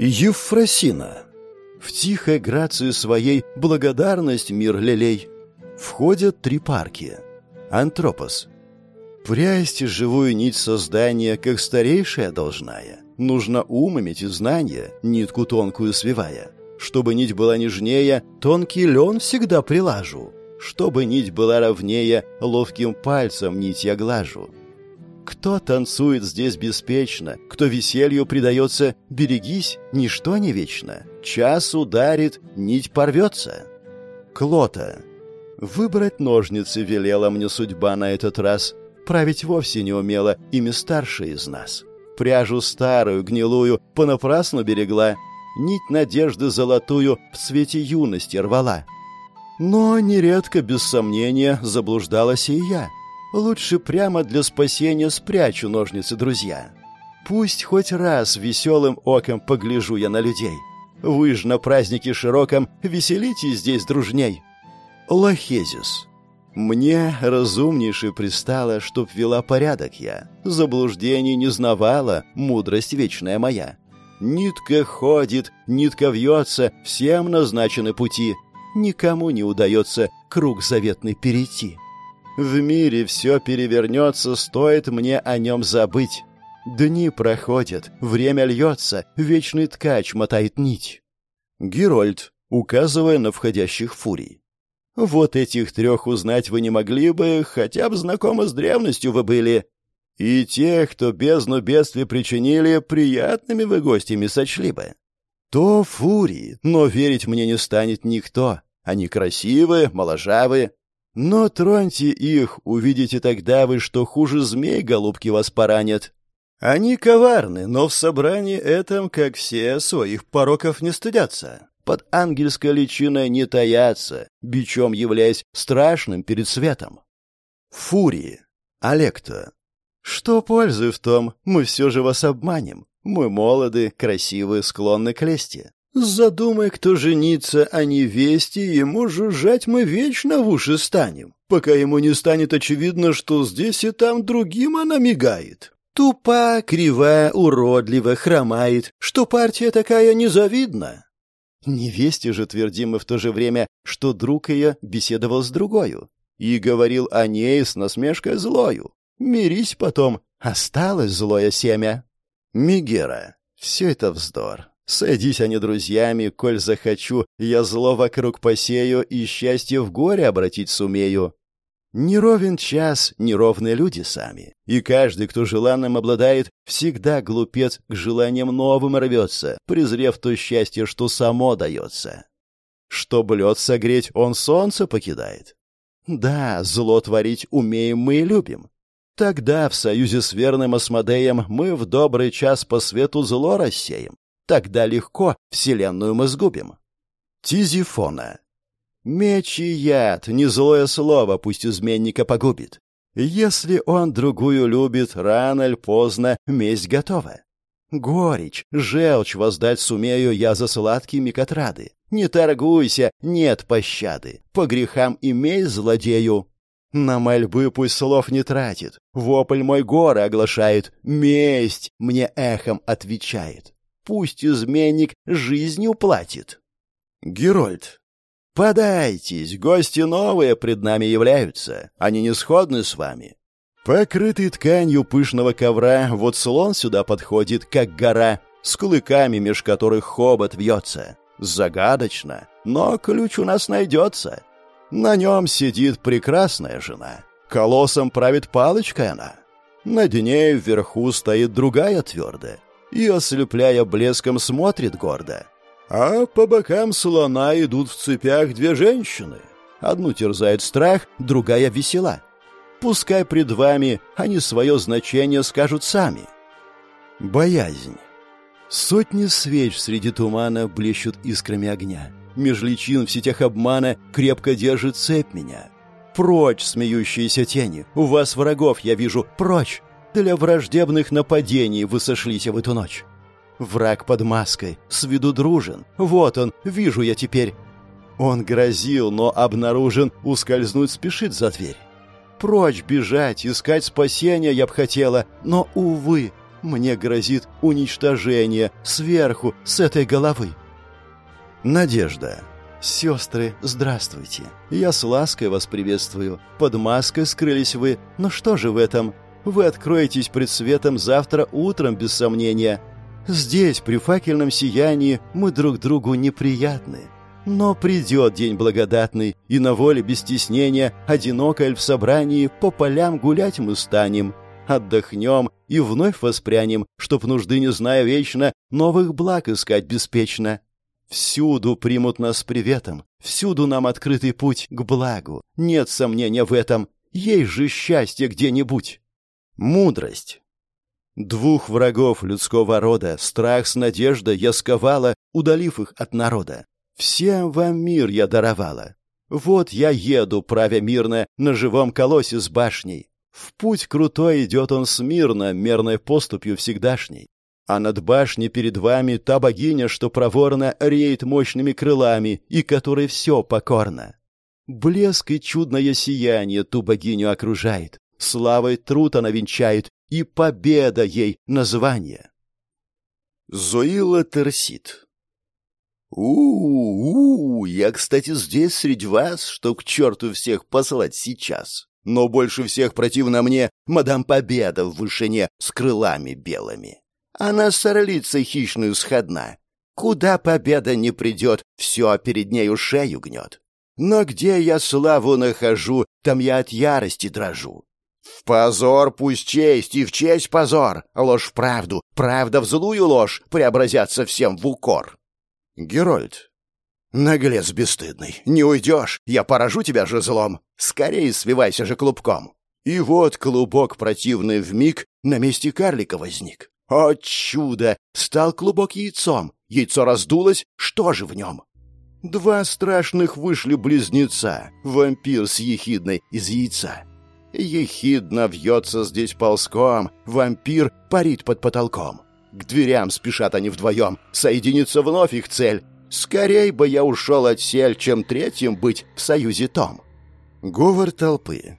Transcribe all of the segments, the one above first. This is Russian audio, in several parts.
Евфросина. В тихой грации своей благодарность мир лелей. Входят три парки. Антропос. Прясть живую нить создания, как старейшая должная. Нужно ум иметь и знания, нитку тонкую свивая. Чтобы нить была нежнее, тонкий лен всегда прилажу. Чтобы нить была ровнее, ловким пальцем нить я глажу. Кто танцует здесь беспечно, кто веселью предается, берегись, ничто не вечно. Час ударит, нить порвется. Клота. Выбрать ножницы велела мне судьба на этот раз. Править вовсе не умела ими старшая из нас. Пряжу старую, гнилую, понапрасну берегла. Нить надежды золотую в свете юности рвала. Но нередко, без сомнения, заблуждалась и я — Лучше прямо для спасения спрячу ножницы, друзья. Пусть хоть раз веселым оком погляжу я на людей. Вы ж на празднике широком веселитесь здесь дружней. Лохезис. Мне разумнейше пристало, чтоб вела порядок я. Заблуждений не знавала, мудрость вечная моя. Нитка ходит, нитка вьется, всем назначены пути. Никому не удается круг заветный перейти. В мире все перевернется, стоит мне о нем забыть. Дни проходят, время льется, вечный ткач мотает нить. Герольд, указывая на входящих фурий. Вот этих трех узнать вы не могли бы, хотя бы знакомы с древностью вы были. И тех, кто бездну бедствия причинили, приятными вы гостями сочли бы. То фурии, но верить мне не станет никто. Они красивые, моложавые, но троньте их, увидите тогда вы, что хуже змей, голубки, вас поранят. Они коварны, но в собрании этом, как все, своих пороков не стыдятся. Под ангельской личиной не таятся, бичом являясь страшным перед светом. Фурии. Олекта. Что пользы в том, мы все же вас обманем. Мы молоды, красивы, склонны к лести. Задумай, кто женится о невесте, ему жужжать мы вечно в уши станем, пока ему не станет очевидно, что здесь и там другим она мигает. Тупа, кривая, уродлива, хромает, что партия такая незавидна. Невесте же твердим мы в то же время, что друг ее беседовал с другою и говорил о ней с насмешкой злою. Мирись потом, осталось злое семя. Мигера. Все это вздор. Сойдись они друзьями, коль захочу, я зло вокруг посею и счастье в горе обратить сумею. Неровен час, неровные люди сами. И каждый, кто желанным обладает, всегда глупец к желаниям новым рвется, презрев то счастье, что само дается. Чтоб лед согреть, он солнце покидает. Да, зло творить умеем мы и любим. Тогда в союзе с верным Асмодеем мы в добрый час по свету зло рассеем. Тогда легко вселенную мы сгубим. Тизифона. Меч и яд, не злое слово, пусть изменника погубит. Если он другую любит, рано или поздно месть готова. Горечь, желчь воздать сумею я за сладкими котрады. Не торгуйся, нет пощады. По грехам имей злодею. На мольбы пусть слов не тратит. Вопль мой горы оглашает. Месть мне эхом отвечает пусть изменник жизнью платит. Герольд. Подайтесь, гости новые пред нами являются, они не сходны с вами. Покрытый тканью пышного ковра, вот слон сюда подходит, как гора, с клыками, меж которых хобот вьется. Загадочно, но ключ у нас найдется. На нем сидит прекрасная жена. Колоссом правит палочкой она. Над ней вверху стоит другая твердая и, ослепляя блеском, смотрит гордо. А по бокам слона идут в цепях две женщины. Одну терзает страх, другая весела. Пускай пред вами они свое значение скажут сами. Боязнь. Сотни свеч среди тумана блещут искрами огня. Меж личин в сетях обмана крепко держит цепь меня. Прочь, смеющиеся тени, у вас врагов я вижу, прочь! Для враждебных нападений вы сошлись в эту ночь. Враг под маской, с виду дружен. Вот он, вижу я теперь. Он грозил, но обнаружен, ускользнуть спешит за дверь. Прочь бежать, искать спасения я б хотела, но, увы, Мне грозит уничтожение сверху, с этой головы. Надежда. «Сестры, здравствуйте. Я с лаской вас приветствую. Под маской скрылись вы. Но что же в этом? Вы откроетесь пред светом завтра утром, без сомнения. Здесь, при факельном сиянии, мы друг другу неприятны. Но придет день благодатный, и на воле без стеснения, одинокой в собрании, по полям гулять мы станем. Отдохнем и вновь воспрянем, чтоб нужды не зная вечно, новых благ искать беспечно. Всюду примут нас приветом, всюду нам открытый путь к благу. Нет сомнения в этом, есть же счастье где-нибудь. Мудрость. Двух врагов людского рода, страх с надеждой я сковала, удалив их от народа. Всем вам мир я даровала. Вот я еду, правя мирно, на живом колосе с башней. В путь крутой идет он смирно, мерной поступью всегдашней. А над башней перед вами та богиня, что проворно реет мощными крылами и которой все покорно. Блеск и чудное сияние ту богиню окружает, славой труд она венчает, и победа ей название. Зоила Терсит у, -у, у я, кстати, здесь среди вас, что к черту всех послать сейчас. Но больше всех противно мне мадам Победа в вышине с крылами белыми. Она с орлицей хищную сходна. Куда победа не придет, все перед нею шею гнет. Но где я славу нахожу, там я от ярости дрожу. В позор пусть честь, и в честь позор, ложь в правду, правда в злую ложь преобразятся всем в укор. Герольд. Наглец бесстыдный, не уйдешь, я поражу тебя же злом. Скорее свивайся же клубком. И вот клубок противный вмиг на месте карлика возник. О чудо! Стал клубок яйцом. Яйцо раздулось, что же в нем? Два страшных вышли близнеца, вампир с ехидной из яйца. Ехидно вьется здесь ползком, вампир парит под потолком. К дверям спешат они вдвоем, соединится вновь их цель. Скорей бы я ушел от сель, чем третьим быть в союзе том. Говор толпы.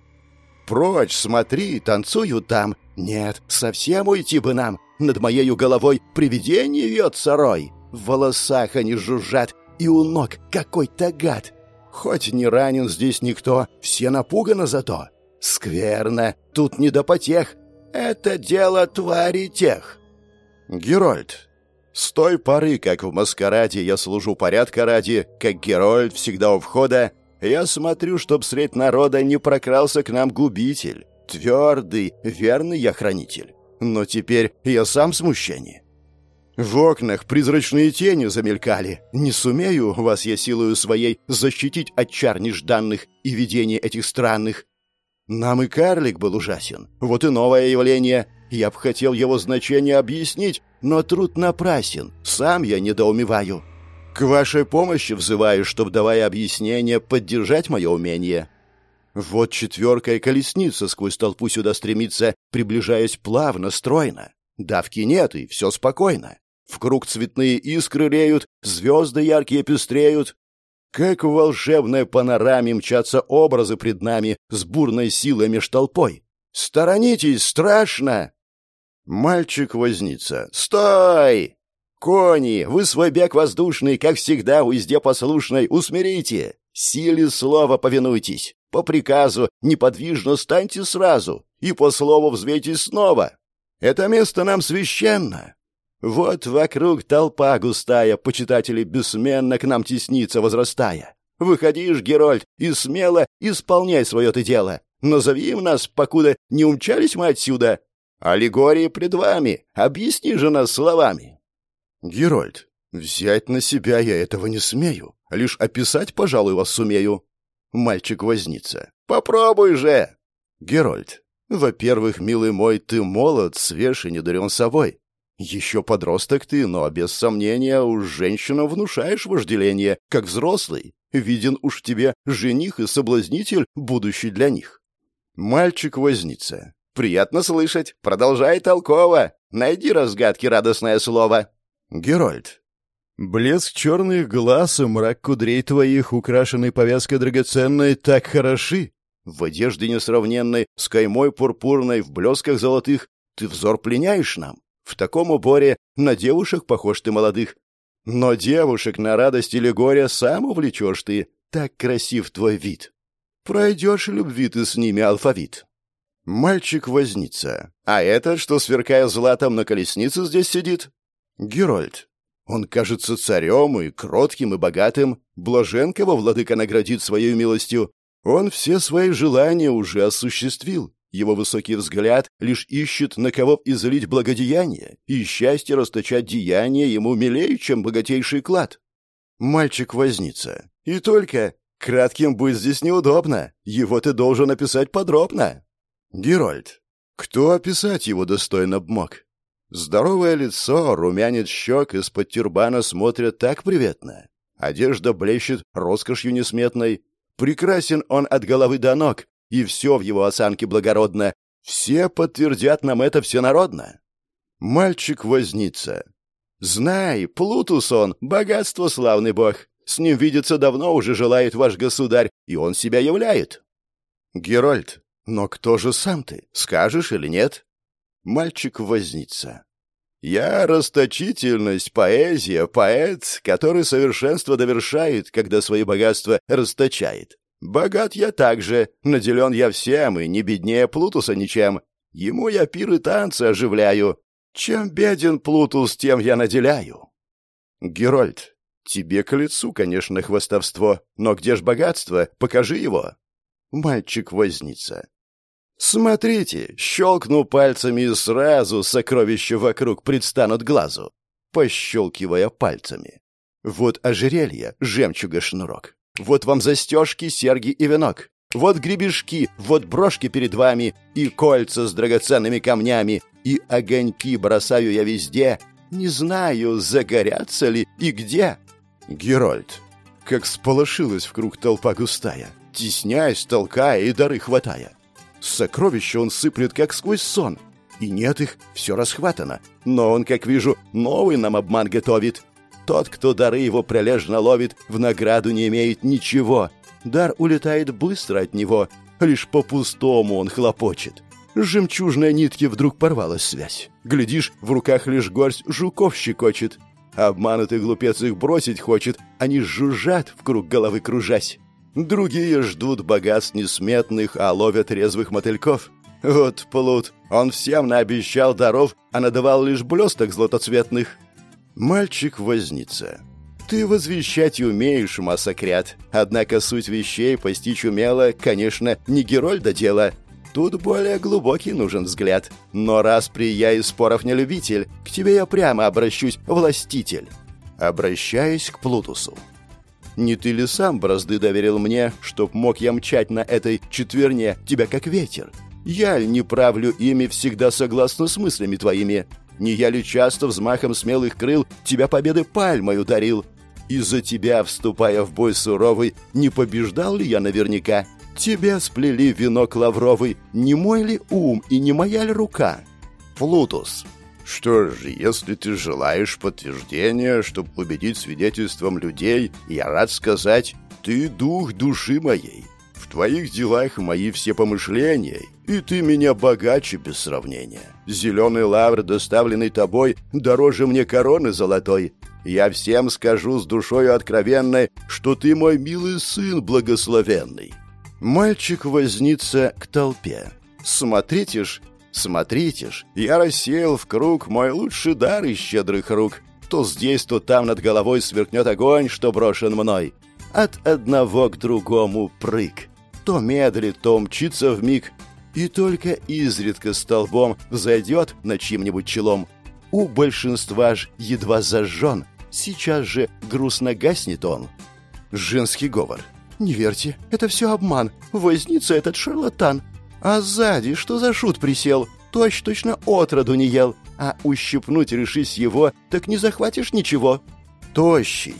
Прочь, смотри, танцую там. Нет, совсем уйти бы нам. Над моею головой привидение вьется рой. В волосах они жужжат, и у ног какой-то гад. Хоть не ранен здесь никто, все напуганы зато. Скверно, тут не до потех. Это дело твари тех. Герольд. С той поры, как в маскараде я служу порядка ради, как Герольд всегда у входа, я смотрю, чтоб средь народа не прокрался к нам губитель. Твердый, верный я хранитель. Но теперь я сам смущение. В окнах призрачные тени замелькали. Не сумею вас я силою своей защитить от чар нежданных и видений этих странных. Нам и карлик был ужасен. Вот и новое явление — я б хотел его значение объяснить, но труд напрасен, сам я недоумеваю. К вашей помощи взываю, чтоб, давая объяснение, поддержать мое умение. Вот четверка и колесница сквозь толпу сюда стремится, приближаясь плавно, стройно. Давки нет, и все спокойно. В круг цветные искры реют, звезды яркие пестреют. Как в волшебной панораме мчатся образы пред нами с бурной силой меж толпой. «Сторонитесь, страшно!» Мальчик-возница. «Стой! Кони, вы свой бег воздушный, как всегда, уезде послушной, усмирите! Силе слова повинуйтесь! По приказу неподвижно станьте сразу, и по слову взвейтесь снова! Это место нам священно!» Вот вокруг толпа густая, почитатели бессменно к нам теснится, возрастая. Выходишь, Герольд, и смело исполняй свое ты дело. Назови им нас, покуда не умчались мы отсюда, Аллегории пред вами. Объясни же нас словами. Герольд, взять на себя я этого не смею. Лишь описать, пожалуй, вас сумею. Мальчик вознится. Попробуй же. Герольд, во-первых, милый мой, ты молод, свеж и не собой. Еще подросток ты, но без сомнения уж женщинам внушаешь вожделение, как взрослый. Виден уж тебе жених и соблазнитель, будущий для них. Мальчик вознится. Приятно слышать. Продолжай толково. Найди разгадки радостное слово. Герольд. Блеск черных глаз и мрак кудрей твоих, украшенный повязкой драгоценной, так хороши. В одежде несравненной, с каймой пурпурной, в блесках золотых, ты взор пленяешь нам. В таком уборе на девушек похож ты молодых. Но девушек на радость или горе сам увлечешь ты. Так красив твой вид. Пройдешь любви ты с ними алфавит. Мальчик вознится. А этот, что, сверкая златом, на колеснице здесь сидит? Герольд. Он кажется царем и кротким, и богатым. Блажен, кого владыка наградит своей милостью. Он все свои желания уже осуществил. Его высокий взгляд лишь ищет, на кого излить благодеяние, и счастье расточать деяние ему милее, чем богатейший клад. Мальчик вознится. И только кратким быть здесь неудобно. Его ты должен описать подробно. Герольд. Кто описать его достойно б мог? Здоровое лицо, румянец щек из-под тюрбана смотрят так приветно. Одежда блещет роскошью несметной. Прекрасен он от головы до ног, и все в его осанке благородно. Все подтвердят нам это всенародно. Мальчик вознится. Знай, Плутус он, богатство славный бог. С ним видеться давно уже желает ваш государь, и он себя являет. Герольд, но кто же сам ты, скажешь или нет? Мальчик вознится. Я расточительность, поэзия, поэт, который совершенство довершает, когда свои богатства расточает. Богат я также, наделен я всем, и не беднее Плутуса ничем. Ему я пиры танцы оживляю. Чем беден Плутус, тем я наделяю. Герольд, тебе к лицу, конечно, хвостовство, но где ж богатство? Покажи его. Мальчик вознится. Смотрите, щелкну пальцами и сразу сокровища вокруг предстанут глазу, пощелкивая пальцами. Вот ожерелье, жемчуга шнурок. Вот вам застежки, серьги и венок. Вот гребешки, вот брошки перед вами, и кольца с драгоценными камнями, и огоньки бросаю я везде. Не знаю, загорятся ли и где. Герольд, как сполошилась в круг толпа густая, тесняясь, толкая и дары хватая. Сокровища он сыплет, как сквозь сон. И нет их, все расхватано. Но он, как вижу, новый нам обман готовит. Тот, кто дары его прилежно ловит, в награду не имеет ничего. Дар улетает быстро от него, лишь по-пустому он хлопочет. С жемчужной нитки вдруг порвалась связь. Глядишь, в руках лишь горсть жуков щекочет. Обманутый глупец их бросить хочет, они жужжат, в круг головы кружась. Другие ждут богатств несметных, а ловят резвых мотыльков. Вот плут, он всем наобещал даров, а надавал лишь блесток златоцветных. Мальчик вознится. Ты возвещать умеешь, массакрят. Однако суть вещей постичь умело, конечно, не Герольда дело. Тут более глубокий нужен взгляд. Но раз при я из споров не любитель, к тебе я прямо обращусь, властитель. Обращаюсь к Плутусу. Не ты ли сам бразды доверил мне, чтоб мог я мчать на этой четверне тебя как ветер? Я не правлю ими всегда согласно с мыслями твоими? Не я ли часто взмахом смелых крыл тебя победы пальмой ударил? Из-за тебя, вступая в бой суровый, не побеждал ли я наверняка? Тебя сплели венок лавровый, не мой ли ум и не моя ли рука? Плутус. Что же, если ты желаешь подтверждения, чтобы убедить свидетельством людей, я рад сказать, ты дух души моей. Твоих делах мои все помышления, и ты меня богаче без сравнения. Зеленый лавр, доставленный тобой, дороже мне короны золотой. Я всем скажу с душою откровенной, что ты мой милый сын благословенный. Мальчик вознится к толпе. Смотрите ж, Смотрите ж, я рассеял в круг мой лучший дар из щедрых рук. То здесь, то там над головой сверкнет огонь, что брошен мной. От одного к другому прыг. То медлит, то мчится в миг, и только изредка столбом взойдет на чьим-нибудь челом. У большинства ж едва зажжен, сейчас же грустно гаснет он. Женский говор. «Не верьте, это все обман. Возница этот шарлатан. А сзади что за шут присел? Точь точно отроду не ел. А ущипнуть решись его, так не захватишь ничего. Тощий.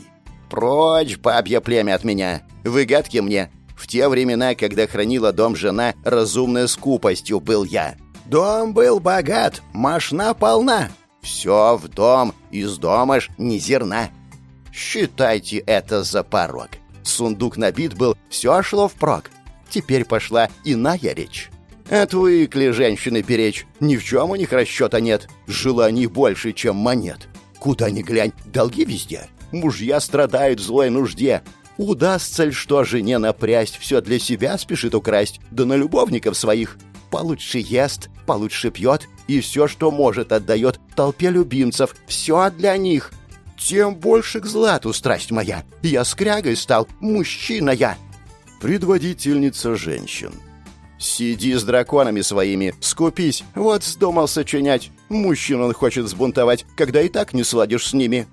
Прочь, бабье племя от меня. Вы гадки мне. В те времена, когда хранила дом жена, разумной скупостью был я. Дом был богат, машна полна. Все в дом, из дома ж ни зерна. Считайте это за порог. Сундук набит был, все шло впрок. Теперь пошла иная речь. Отвыкли женщины беречь. Ни в чем у них расчета нет. Желаний больше, чем монет. Куда ни глянь, долги везде. Мужья страдают в злой нужде. Удастся ли что жене напрясть, все для себя спешит украсть, да на любовников своих. Получше ест, получше пьет, и все, что может, отдает толпе любимцев. Все для них. Тем больше к злату страсть моя. Я скрягой стал, мужчина я. Предводительница женщин. Сиди с драконами своими, скупись. Вот вздумал сочинять. Мужчин он хочет сбунтовать, когда и так не сладишь с ними.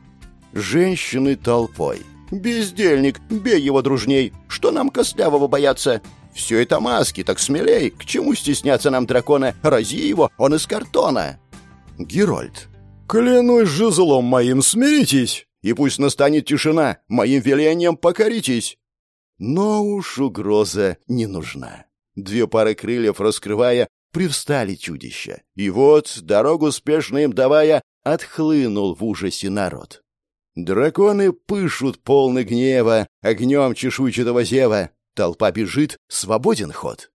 Женщины толпой. Бездельник, бей его дружней. Что нам костлявого бояться? Все это маски, так смелей. К чему стесняться нам дракона? Рази его, он из картона. Герольд. Клянусь жезлом моим, смиритесь, и пусть настанет тишина, моим велением покоритесь. Но уж угроза не нужна. Две пары крыльев раскрывая, привстали чудища. И вот, дорогу спешно им давая, отхлынул в ужасе народ. Драконы пышут полны гнева, огнем чешуйчатого зева. Толпа бежит, свободен ход.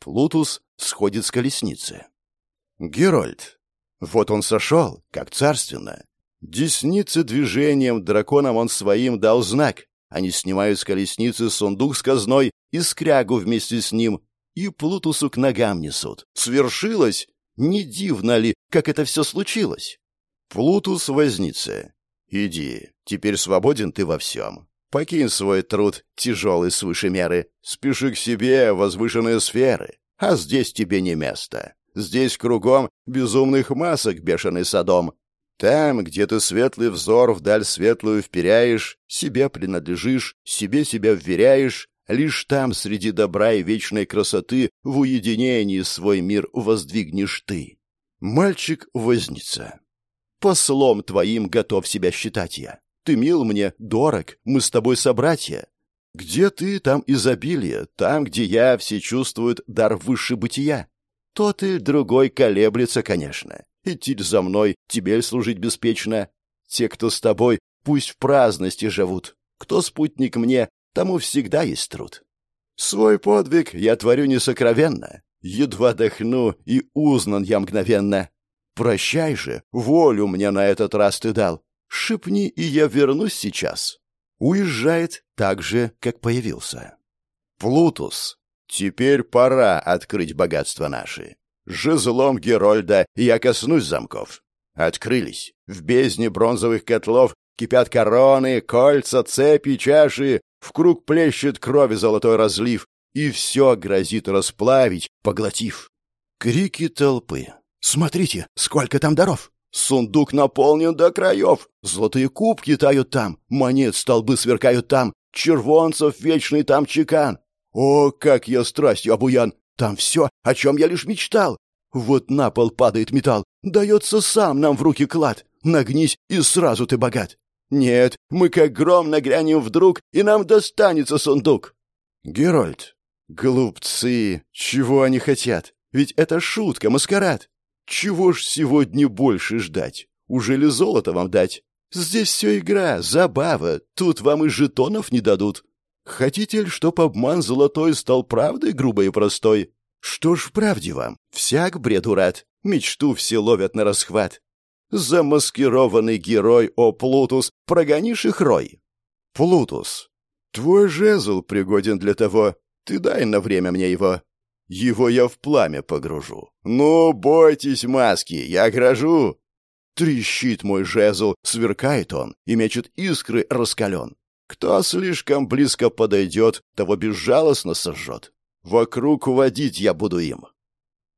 Плутус сходит с колесницы. Герольд. Вот он сошел, как царственно. Десницы движением драконам он своим дал знак. Они снимают с колесницы сундук с казной и скрягу вместе с ним, и Плутусу к ногам несут. Свершилось? Не дивно ли, как это все случилось? Плутус возница. Иди, теперь свободен ты во всем. Покинь свой труд, тяжелый свыше меры. Спеши к себе, возвышенные сферы. А здесь тебе не место. Здесь кругом безумных масок бешеный садом. Там, где ты светлый взор вдаль светлую вперяешь, себе принадлежишь, себе себя вверяешь, Лишь там, среди добра и вечной красоты, в уединении свой мир воздвигнешь ты. Мальчик-возница. Послом твоим готов себя считать я. Ты мил мне, дорог, мы с тобой собратья. Где ты, там изобилие, там, где я, все чувствуют дар выше бытия. Тот и другой колеблется, конечно. Идти за мной, тебе служить беспечно. Те, кто с тобой, пусть в праздности живут. Кто спутник мне, тому всегда есть труд. Свой подвиг я творю несокровенно, едва дохну, и узнан я мгновенно. Прощай же, волю мне на этот раз ты дал. Шепни, и я вернусь сейчас. Уезжает так же, как появился. Плутус, теперь пора открыть богатство наши. Жезлом Герольда я коснусь замков. Открылись. В бездне бронзовых котлов кипят короны, кольца, цепи, чаши, в круг плещет крови золотой разлив, и все грозит расплавить, поглотив. Крики толпы. «Смотрите, сколько там даров! Сундук наполнен до краев! Золотые кубки тают там, монет столбы сверкают там, червонцев вечный там чекан! О, как я страстью обуян! Там все, о чем я лишь мечтал! Вот на пол падает металл, дается сам нам в руки клад. Нагнись, и сразу ты богат. Нет, мы как гром нагрянем вдруг, и нам достанется сундук. Герольд. Глупцы, чего они хотят? Ведь это шутка, маскарад. Чего ж сегодня больше ждать? Уже ли золото вам дать? Здесь все игра, забава, тут вам и жетонов не дадут. Хотите ли, чтоб обман золотой стал правдой грубой и простой? Что ж правде вам? Всяк бреду рад. Мечту все ловят на расхват. Замаскированный герой, о Плутус, прогонишь их рой. Плутус, твой жезл пригоден для того. Ты дай на время мне его. Его я в пламя погружу. Ну, бойтесь, маски, я грожу. Трещит мой жезл, сверкает он, и мечет искры раскален. Кто слишком близко подойдет, того безжалостно сожжет. Вокруг водить я буду им.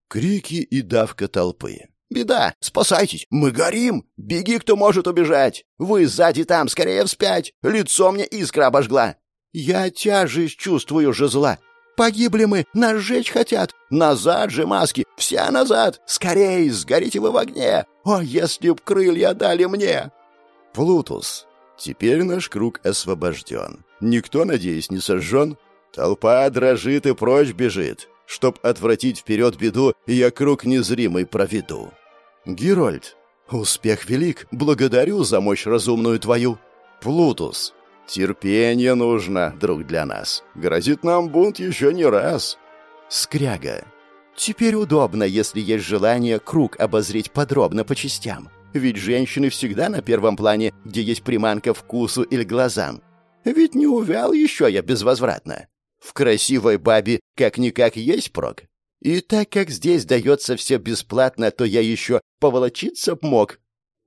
Крики и давка толпы. «Беда! Спасайтесь! Мы горим! Беги, кто может убежать! Вы сзади там, скорее вспять! Лицо мне искра обожгла! Я тяжесть чувствую же зла! Погибли мы, нас сжечь хотят! Назад же, маски! Вся назад! Скорей, сгорите вы в огне! О, если б крылья дали мне!» Плутус. Теперь наш круг освобожден. Никто, надеюсь, не сожжен. Толпа дрожит и прочь бежит. Чтоб отвратить вперед беду, я круг незримый проведу. Герольд, успех велик, благодарю за мощь разумную твою. Плутус, терпение нужно, друг для нас. Грозит нам бунт еще не раз. Скряга, Теперь удобно, если есть желание круг обозреть подробно по частям. Ведь женщины всегда на первом плане, где есть приманка вкусу или глазам. Ведь не увял еще я безвозвратно. В красивой бабе как-никак есть прок. И так как здесь дается все бесплатно, то я еще поволочиться мог.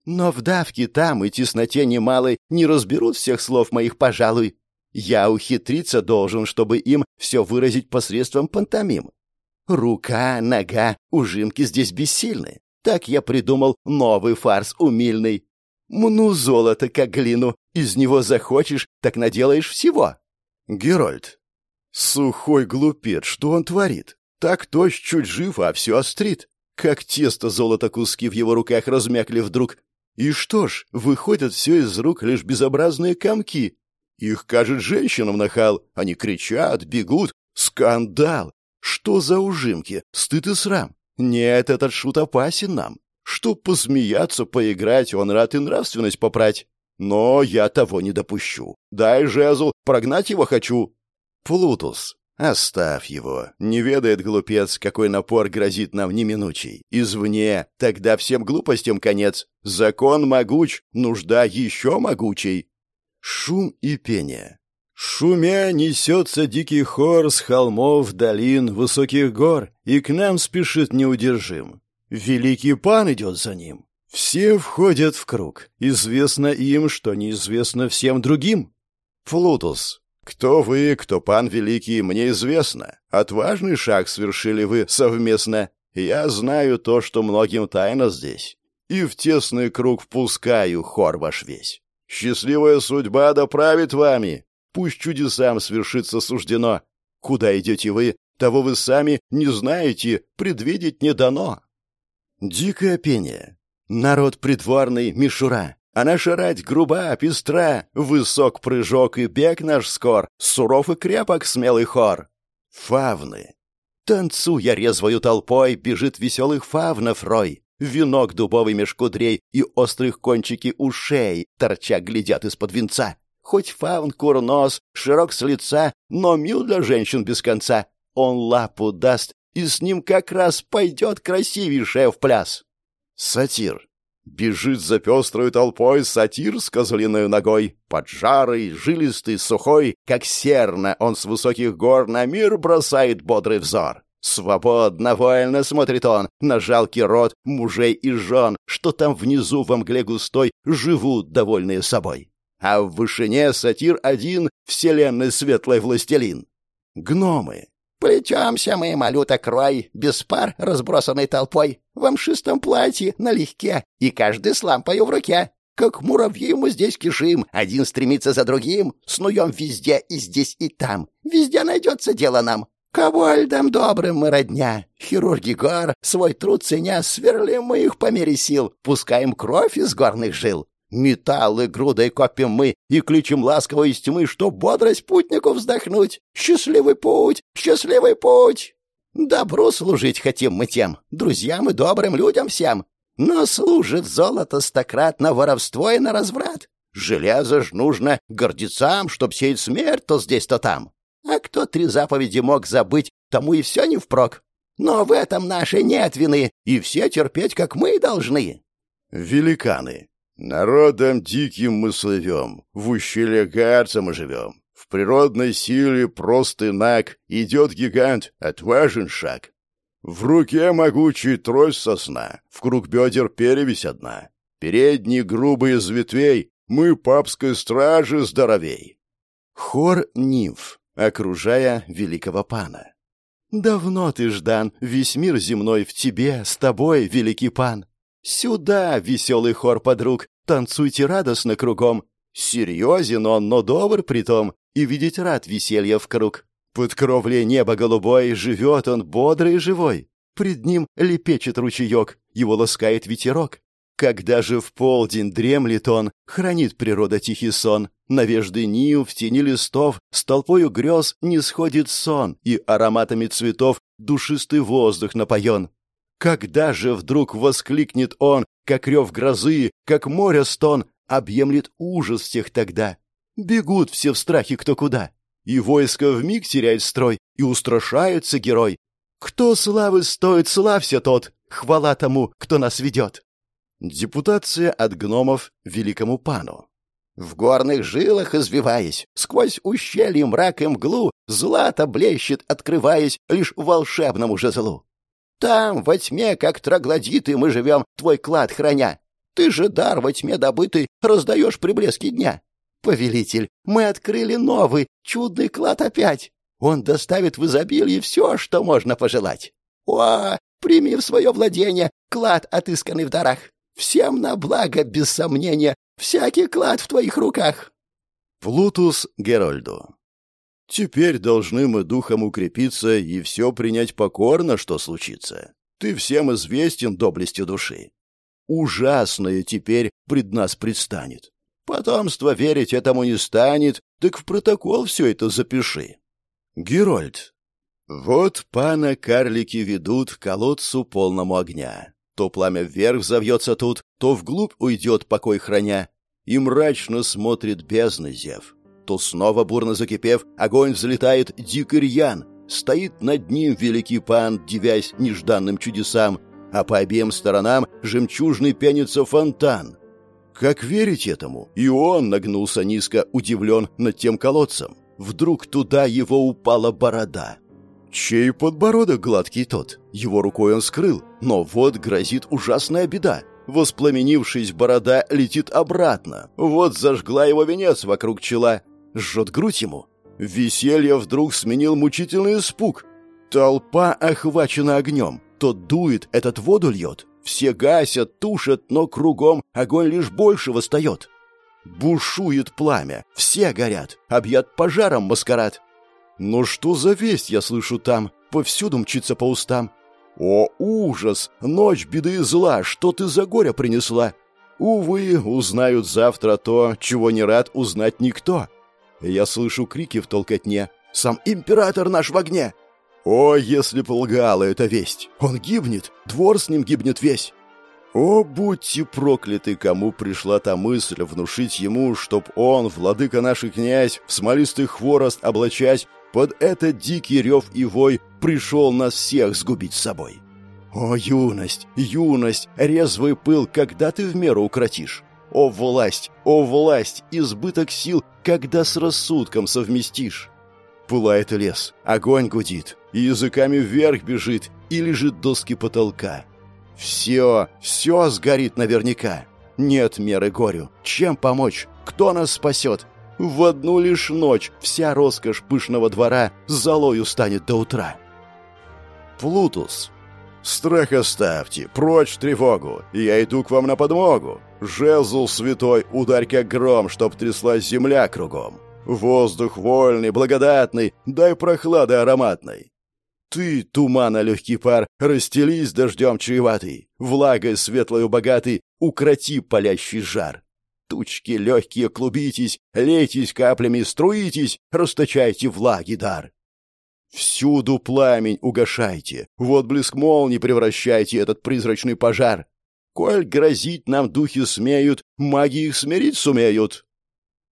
Но в давке там и тесноте немалой не разберут всех слов моих, пожалуй. Я ухитриться должен, чтобы им все выразить посредством пантомим. Рука, нога, ужимки здесь бессильны. Так я придумал новый фарс умильный. Мну золото, как глину. Из него захочешь, так наделаешь всего. Герольд. Сухой глупец, что он творит? Так тощ чуть жив, а все острит. Как тесто золото куски в его руках размякли вдруг. И что ж, выходят все из рук лишь безобразные комки. Их, кажет, женщинам нахал. Они кричат, бегут. Скандал! Что за ужимки? Стыд и срам. Нет, этот шут опасен нам. Чтоб посмеяться, поиграть, он рад и нравственность попрать. Но я того не допущу. Дай жезл, прогнать его хочу. Плутус. Оставь его. Не ведает глупец, какой напор грозит нам неминучий. Извне, тогда всем глупостям конец. Закон могуч, нужда еще могучей. Шум и пение. Шумя несется дикий хор с холмов, долин, высоких гор, и к нам спешит неудержим. Великий пан идет за ним. Все входят в круг. Известно им, что неизвестно всем другим. Флутус. Кто вы, кто пан великий, мне известно. Отважный шаг свершили вы совместно. Я знаю то, что многим тайно здесь. И в тесный круг впускаю хор ваш весь. Счастливая судьба доправит вами. Пусть чудесам свершится суждено. Куда идете вы, того вы сами не знаете, предвидеть не дано. Дикое пение. Народ притворный, мишура. А наша рать груба, пестра, высок прыжок и бег наш скор, суров и крепок смелый хор. Фавны. Танцуя резвою толпой, бежит веселых фавнов рой. Венок дубовый меж кудрей и острых кончики ушей, торча глядят из-под венца. Хоть фаун курнос, широк с лица, но мил для женщин без конца. Он лапу даст, и с ним как раз пойдет красивейшая в пляс. Сатир. Бежит за пестрой толпой сатир с козлиной ногой. Поджарый, жилистый, сухой, как серна, он с высоких гор на мир бросает бодрый взор. Свободно, вольно смотрит он на жалкий род мужей и жен, что там внизу в мгле густой живут, довольные собой а в вышине сатир один — вселенной светлой властелин. Гномы. Плетемся мы, малюта крой, без пар, разбросанной толпой, в амшистом платье, налегке, и каждый с лампою в руке. Как муравьи мы здесь кишим, один стремится за другим, снуем везде и здесь и там. Везде найдется дело нам. Ковольдам добрым мы родня, хирурги гор, свой труд ценя, сверлим мы их по мере сил, пускаем кровь из горных жил. Металлы грудой копим мы и кличем ласково из тьмы, что бодрость путнику вздохнуть. Счастливый путь, счастливый путь! Добру служить хотим мы тем, друзьям и добрым людям всем. Но служит золото стократно воровство и на разврат. Железо ж нужно гордецам, чтоб сеять смерть то здесь, то там. А кто три заповеди мог забыть, тому и все не впрок. Но в этом нашей нет вины, и все терпеть, как мы должны. Великаны. Народом диким мы слывем, в ущелье Гарца мы живем. В природной силе простый наг, идет гигант, отважен шаг. В руке могучий трость сосна, в круг бедер перевесь одна. Передние грубые из ветвей, мы папской стражи здоровей. Хор нимф, окружая великого пана. Давно ты, Ждан, весь мир земной в тебе, с тобой, великий пан. «Сюда, веселый хор подруг, танцуйте радостно кругом. Серьезен он, но добр притом, и видеть рад веселья в круг. Под кровлей неба голубой живет он бодрый и живой. Пред ним лепечет ручеек, его ласкает ветерок. Когда же в полдень дремлет он, хранит природа тихий сон. На вежды нив, в тени листов, с толпою грез не сходит сон, и ароматами цветов душистый воздух напоен. Когда же вдруг воскликнет он, как рев грозы, как море стон, объемлет ужас всех тогда. Бегут все в страхе кто куда. И войско вмиг теряет строй, и устрашается герой. Кто славы стоит, славься тот! Хвала тому, кто нас ведет!» Депутация от гномов великому пану. В горных жилах извиваясь, сквозь ущелье мрак и мглу, злато блещет, открываясь лишь волшебному жезлу. Там, во тьме, как троглодиты, мы живем, твой клад храня. Ты же дар во тьме добытый раздаешь при блеске дня. Повелитель, мы открыли новый, чудный клад опять. Он доставит в изобилие все, что можно пожелать. О, прими в свое владение клад, отысканный в дарах. Всем на благо, без сомнения, всякий клад в твоих руках. Плутус Герольду Теперь должны мы духом укрепиться и все принять покорно, что случится. Ты всем известен доблестью души. Ужасное теперь пред нас предстанет. Потомство верить этому не станет, так в протокол все это запиши. Герольд. Вот пана карлики ведут к колодцу полному огня. То пламя вверх завьется тут, то вглубь уйдет покой храня, и мрачно смотрит бездны зев то снова бурно закипев, огонь взлетает дикий рьян. Стоит над ним великий пан, дивясь нежданным чудесам, а по обеим сторонам жемчужный пенится фонтан. Как верить этому? И он нагнулся низко, удивлен над тем колодцем. Вдруг туда его упала борода. Чей подбородок гладкий тот? Его рукой он скрыл, но вот грозит ужасная беда. Воспламенившись, борода летит обратно. Вот зажгла его венец вокруг чела жжет грудь ему. Веселье вдруг сменил мучительный испуг. Толпа охвачена огнем. Тот дует, этот воду льет. Все гасят, тушат, но кругом огонь лишь больше восстает. Бушует пламя, все горят, объят пожаром маскарад. Но что за весть я слышу там, повсюду мчится по устам? О, ужас! Ночь беды и зла, что ты за горе принесла? Увы, узнают завтра то, чего не рад узнать никто. Я слышу крики в толкотне. «Сам император наш в огне!» О, если б лгала эта весть! Он гибнет, двор с ним гибнет весь. О, будьте прокляты, кому пришла та мысль внушить ему, чтоб он, владыка наших князь, в смолистый хворост облачась, под этот дикий рев и вой пришел нас всех сгубить с собой. О, юность, юность, резвый пыл, когда ты в меру укротишь? О, власть, о, власть, избыток сил, когда с рассудком совместишь. Пылает лес, огонь гудит, и языками вверх бежит, и лежит доски потолка. Все, все сгорит наверняка. Нет меры горю. Чем помочь? Кто нас спасет? В одну лишь ночь вся роскошь пышного двора золою станет до утра. Плутус. Страх оставьте, прочь тревогу, я иду к вам на подмогу. Жезл святой, ударь как гром, чтоб тряслась земля кругом. Воздух вольный, благодатный, дай прохлады ароматной. Ты, тумана легкий пар, расстелись дождем чреватый, влагой светлою богатый, укроти палящий жар. Тучки легкие клубитесь, лейтесь каплями, струитесь, расточайте влаги дар. Всюду пламень угошайте, в отблеск молнии превращайте этот призрачный пожар. Коль грозить нам духи смеют, маги их смирить сумеют.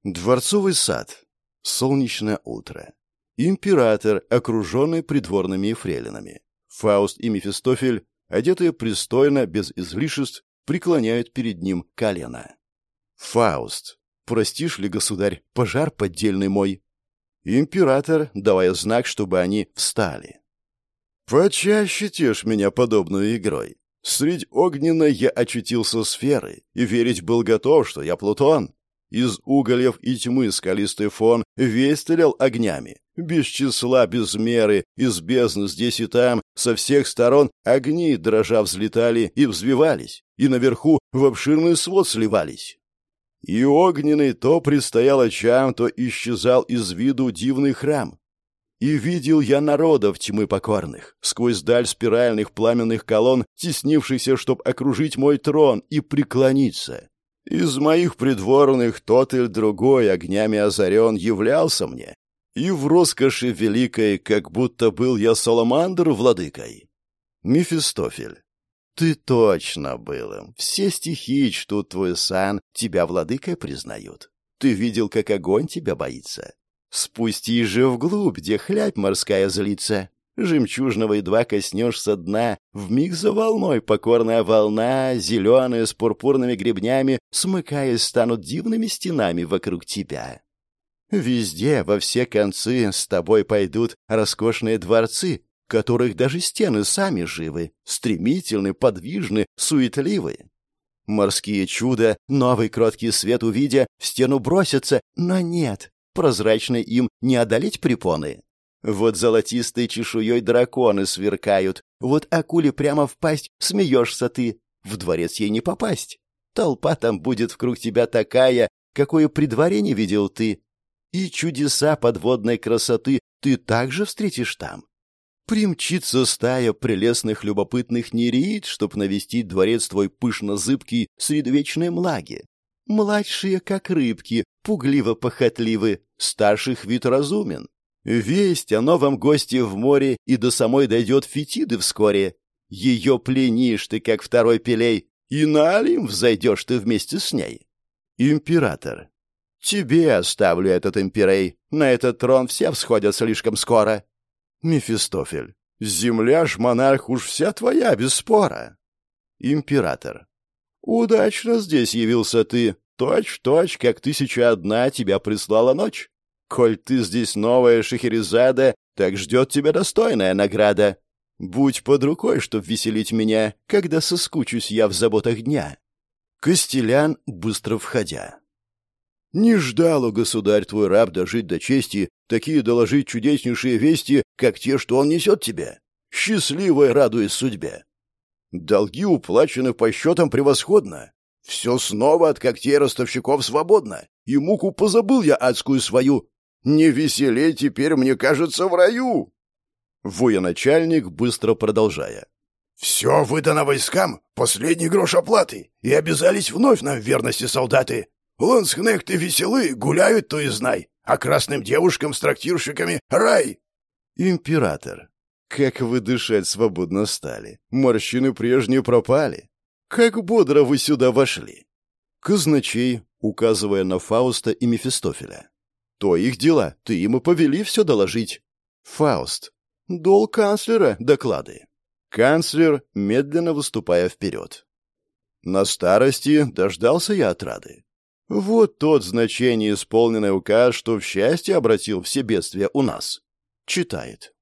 Дворцовый сад. Солнечное утро. Император, окруженный придворными фрейлинами. Фауст и Мефистофель, одетые пристойно, без излишеств, преклоняют перед ним колено. Фауст. Простишь ли, государь, пожар поддельный мой? Император, давая знак, чтобы они встали. «Почаще тешь меня подобной игрой. Средь огненной я очутился сферой, и верить был готов, что я Плутон. Из угольев и тьмы скалистый фон весь стрелял огнями. Без числа, без меры, из бездны здесь и там, со всех сторон огни, дрожа, взлетали и взвивались, и наверху в обширный свод сливались. И огненный то предстоял очам, то исчезал из виду дивный храм. И видел я народов тьмы покорных, сквозь даль спиральных пламенных колонн, теснившихся, чтоб окружить мой трон и преклониться. Из моих придворных тот или другой огнями озарен являлся мне, и в роскоши великой, как будто был я Саламандр владыкой. Мефистофель. Ты точно был им. Все стихи чтут твой сан, тебя владыкой признают. Ты видел, как огонь тебя боится. Спусти же вглубь, где хлябь морская злится. Жемчужного едва коснешься дна, вмиг за волной покорная волна, зеленые с пурпурными гребнями, смыкаясь, станут дивными стенами вокруг тебя. Везде, во все концы, с тобой пойдут роскошные дворцы, которых даже стены сами живы, стремительны, подвижны, суетливы. Морские чуда, новый кроткий свет увидя, в стену бросятся, но нет, прозрачной им не одолеть препоны. Вот золотистой чешуей драконы сверкают, вот акуле прямо в пасть смеешься ты, в дворец ей не попасть. Толпа там будет вкруг тебя такая, какой при дворе не видел ты. И чудеса подводной красоты ты также встретишь там. Примчится стая прелестных любопытных нереид, чтоб навестить дворец твой пышно-зыбкий среди вечной млаги. Младшие, как рыбки, пугливо-похотливы, старших вид разумен. Весть о новом госте в море и до самой дойдет Фетиды вскоре. Ее пленишь ты, как второй пелей, и на Алим взойдешь ты вместе с ней. Император. Тебе оставлю этот имперей. На этот трон все всходят слишком скоро. Мефистофель. Земля ж, монарх, уж вся твоя, без спора. Император. Удачно здесь явился ты. Точь-в-точь, как тысяча одна тебя прислала ночь. Коль ты здесь новая Шахерезада, так ждет тебя достойная награда. Будь под рукой, чтоб веселить меня, когда соскучусь я в заботах дня. Костелян, быстро входя. Не ждал, о государь, твой раб дожить до чести, такие доложить чудеснейшие вести, как те, что он несет тебе. Счастливой радуясь судьбе. Долги уплачены по счетам превосходно. Все снова от когтей ростовщиков свободно. И муку позабыл я адскую свою, не веселей теперь, мне кажется, в раю!» Военачальник, быстро продолжая. «Все выдано войскам, последний грош оплаты, и обязались вновь нам верности солдаты. Ланскнехты веселы, гуляют, то и знай, а красным девушкам с трактирщиками рай!» «Император, как вы дышать свободно стали, морщины прежние пропали. Как бодро вы сюда вошли!» Казначей, указывая на Фауста и Мефистофеля. То их дела, ты им и повели все доложить. Фауст. Долг канцлера, доклады. Канцлер, медленно выступая вперед. На старости дождался я отрады. Вот тот значение исполненный указ, что в счастье обратил все бедствия у нас. Читает.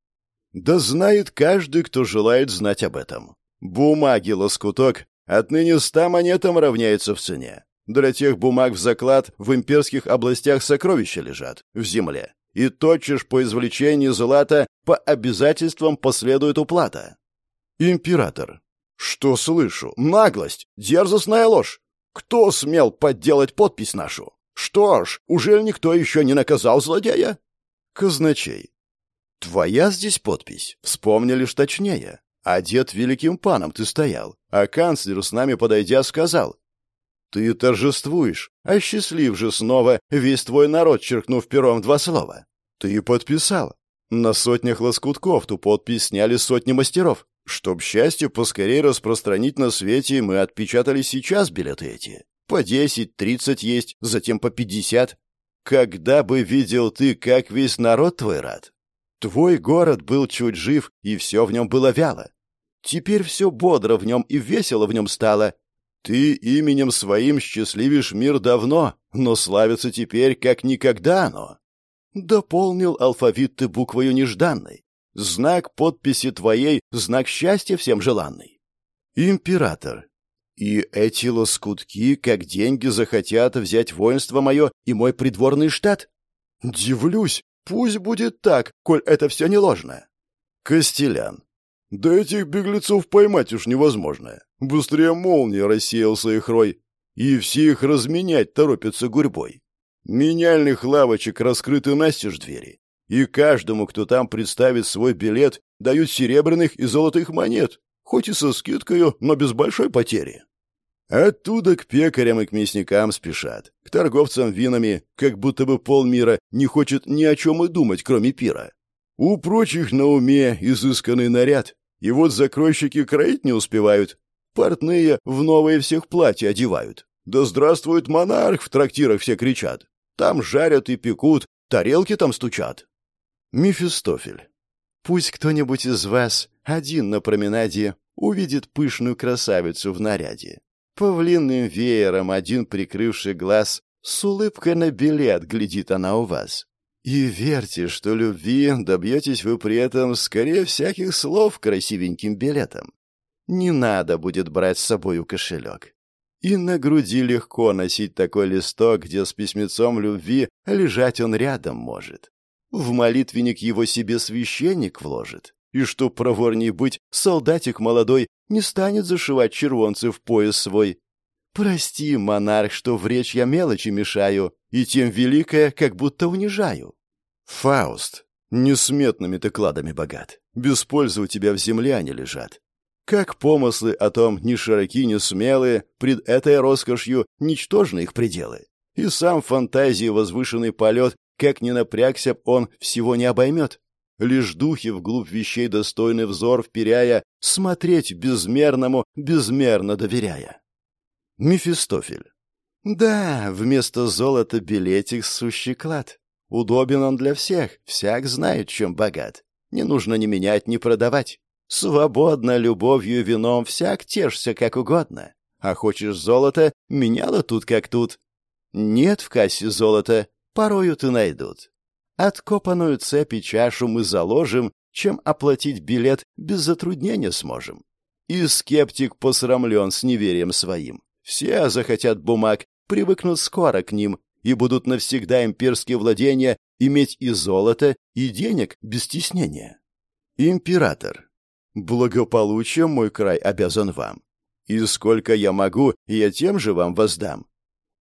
Да знает каждый, кто желает знать об этом. Бумаги лоскуток отныне ста монетам равняется в цене. Для тех бумаг в заклад в имперских областях сокровища лежат, в земле. И тотчас по извлечению злата по обязательствам последует уплата. Император. Что слышу? Наглость! Дерзостная ложь! Кто смел подделать подпись нашу? Что ж, уже никто еще не наказал злодея? Казначей. Твоя здесь подпись. Вспомнили ж точнее. Одет великим паном ты стоял, а канцлер с нами подойдя сказал, ты торжествуешь, а счастлив же снова весь твой народ, черкнув пером два слова. Ты подписал. На сотнях лоскутков ту подпись сняли сотни мастеров. Чтоб счастье поскорее распространить на свете, мы отпечатали сейчас билеты эти. По десять, тридцать есть, затем по пятьдесят. Когда бы видел ты, как весь народ твой рад? Твой город был чуть жив, и все в нем было вяло. Теперь все бодро в нем и весело в нем стало, ты именем своим счастливишь мир давно, но славится теперь, как никогда оно. Дополнил алфавит ты буквою нежданной. Знак подписи твоей — знак счастья всем желанный. Император. И эти лоскутки, как деньги, захотят взять воинство мое и мой придворный штат? Дивлюсь, пусть будет так, коль это все не ложно. Костелян. Да этих беглецов поймать уж невозможно. Быстрее молнии рассеялся их рой, и все их разменять торопятся гурьбой. Меняльных лавочек раскрыты настежь двери, и каждому, кто там представит свой билет, дают серебряных и золотых монет, хоть и со скидкою, но без большой потери. Оттуда к пекарям и к мясникам спешат, к торговцам винами, как будто бы полмира не хочет ни о чем и думать, кроме пира. У прочих на уме изысканный наряд, и вот закройщики кроить не успевают, Портные в новые всех платья одевают. Да здравствует монарх, в трактирах все кричат. Там жарят и пекут, тарелки там стучат. Мефистофель. Пусть кто-нибудь из вас один на променаде увидит пышную красавицу в наряде. Павлинным веером один прикрывший глаз, с улыбкой на билет глядит она у вас. И верьте, что любви добьетесь вы при этом скорее всяких слов красивеньким билетом. Не надо будет брать с собою кошелек. И на груди легко носить такой листок, где с письмецом любви лежать он рядом может. В молитвенник его себе священник вложит. И что проворней быть, солдатик молодой не станет зашивать червонцы в пояс свой. Прости, монарх, что в речь я мелочи мешаю, и тем великое как будто унижаю. Фауст, несметными ты кладами богат, без пользы у тебя в земле они лежат. Как помыслы о том ни широки, ни смелые, пред этой роскошью ничтожны их пределы. И сам фантазии возвышенный полет, как ни напрягся, он всего не обоймет. Лишь духи вглубь вещей достойный взор вперяя, смотреть безмерному, безмерно доверяя. Мефистофель. Да, вместо золота билетик сущий клад. Удобен он для всех, всяк знает, чем богат. Не нужно ни менять, ни продавать. Свободно, любовью, вином всяк тешься как угодно. А хочешь золото, меняло тут как тут. Нет в кассе золота, порою ты найдут. Откопанную цепь и чашу мы заложим, чем оплатить билет без затруднения сможем. И скептик посрамлен с неверием своим. Все захотят бумаг, привыкнут скоро к ним и будут навсегда имперские владения иметь и золото, и денег без стеснения. Император. Благополучием мой край обязан вам. И сколько я могу, я тем же вам воздам.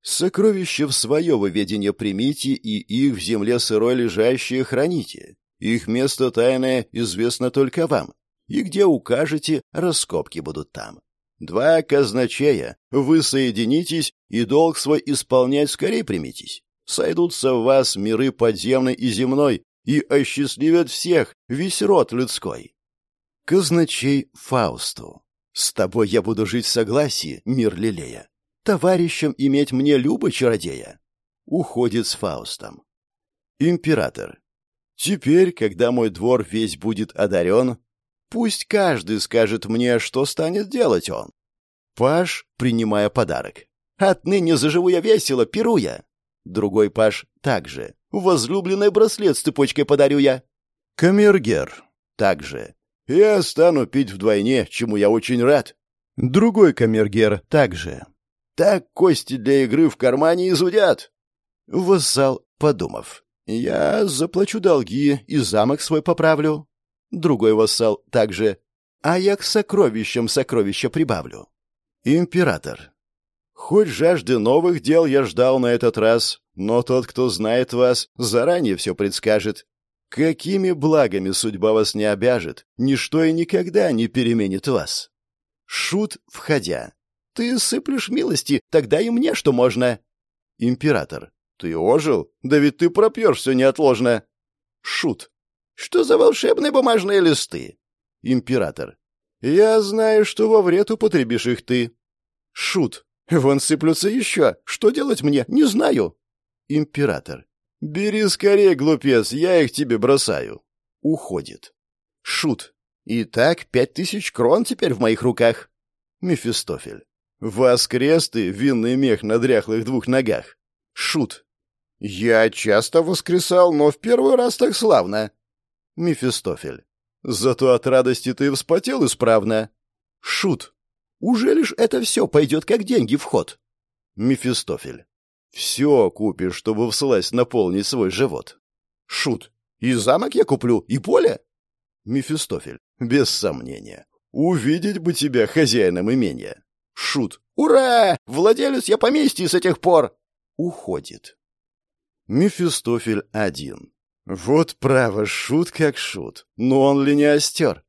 Сокровища в свое выведение примите и их в земле сырой лежащие храните. Их место тайное известно только вам, и где укажете, раскопки будут там. Два казначея, вы соединитесь и долг свой исполнять скорее примитесь. Сойдутся в вас миры подземный и земной и осчастливят всех, весь род людской. Казначей Фаусту. С тобой я буду жить в согласии, мир лелея товарищем иметь мне любо чародея. Уходит с Фаустом. Император. Теперь, когда мой двор весь будет одарен, пусть каждый скажет мне, что станет делать он. Паш, принимая подарок. Отныне заживу я весело, перу я. Другой Паш также. Возлюбленный браслет с цепочкой подарю я. Камергер. Также. Я стану пить вдвойне, чему я очень рад. Другой камергер также. Так кости для игры в кармане изудят. Вассал, подумав. Я заплачу долги и замок свой поправлю. Другой вассал также. А я к сокровищам сокровища прибавлю. Император. Хоть жажды новых дел я ждал на этот раз, но тот, кто знает вас, заранее все предскажет. Какими благами судьба вас не обяжет, ничто и никогда не переменит вас. Шут, входя. Ты сыплешь милости, тогда и мне что можно. Император. Ты ожил? Да ведь ты пропьешь все неотложно. Шут. Что за волшебные бумажные листы? Император. Я знаю, что во вред употребишь их ты. Шут. Вон сыплются еще. Что делать мне? Не знаю. Император. Бери скорее, глупец, я их тебе бросаю. Уходит. Шут. Итак, пять тысяч крон теперь в моих руках. Мефистофель. Воскрес ты, винный мех на дряхлых двух ногах. Шут. Я часто воскресал, но в первый раз так славно. Мефистофель. Зато от радости ты вспотел исправно. Шут. Уже лишь это все пойдет как деньги в ход. Мефистофель. Все купишь, чтобы всласть наполнить свой живот. Шут. И замок я куплю, и поле. Мефистофель. Без сомнения. Увидеть бы тебя хозяином имения. Шут. «Ура! Владелец я поместья с этих пор!» Уходит. Мефистофель один. Вот право, шут как шут. Но он ли не остер?